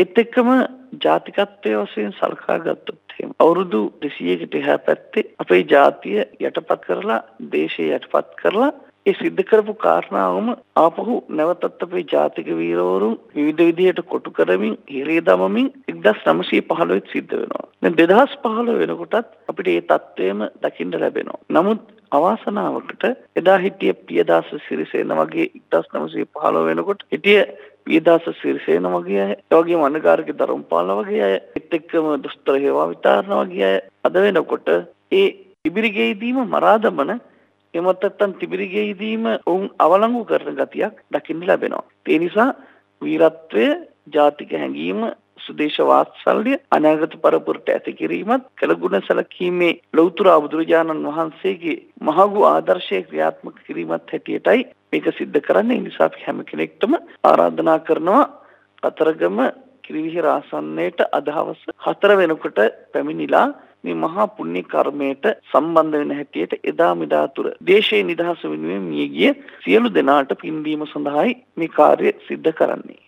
එත් එක්කම ජාතිකත්වය වශයෙන් සලකා ගත්තොත් එහෙම අවුරුදු 200කට එහා පැත්තේ අපේ ජාතිය යටපත් කරලා දේශය යටපත් කරලා ඒ සිද්ධ කරපු කාරණාවම ආපහු නැවතත් අපේ ජාතික වීරවරුන් විවිධ විදිහට කොටු කරමින් හිරේ දමමින් 1915 සිද්ධ වෙනවා. දැන් 2015 වෙනකොටත් අපිට ඒ தත්වයම දකින්න ලැබෙනවා. නමුත් අවාසනාවකට එදා හිටිය පියදාස සිරිසේන වගේ 1915 වෙනකොට හිටිය පියදාස සිරිසේන වගේ අය, ඒ වගේම අනගාරික ධර්මපාල වගේ අය, ඒත් එක්කම දුස්තර හේවා විතාරණ වගේ අය අද වෙනකොට ඒ ඉබිරිගෙයිදීම මරා දමන එමත් නැත්තම් තිබිරිගෙයිදීම ඔවුන් අවලංගු කරන ගතියක් දකින්න ලැබෙනවා. ඒ නිසා වීරත්වය, ජාතික හැඟීම, සුදේශ වාත්සල්‍ය අනාගත පරපුරට ඇති කිරීමත් කළගුණ සැලකීමේ ලෞතර බුදුරජාණන් වහන්සේගේ මහඟු ආදර්ශය ක්‍රියාත්මක කිරීමත් හැටියටයි මේක සිද්ධ කරන්නේ. ඒ නිසා අපි හැම කෙනෙක්ටම ආරාධනා කරනවා කතරගම කිරිවිහිර ආසන්නයට අද හවස 4 වෙනකොට පැමිණිලා මේ මහා පුණ්‍ය කර්මයට සම්බන්ධ වෙන හැටියට එදා මෙදා තුර දේශයේ නිදහස වෙනුවෙන් මිය ගිය සියලු දෙනාට පින් දීම සඳහායි මේ කාර්ය සිද්ධ කරන්නේ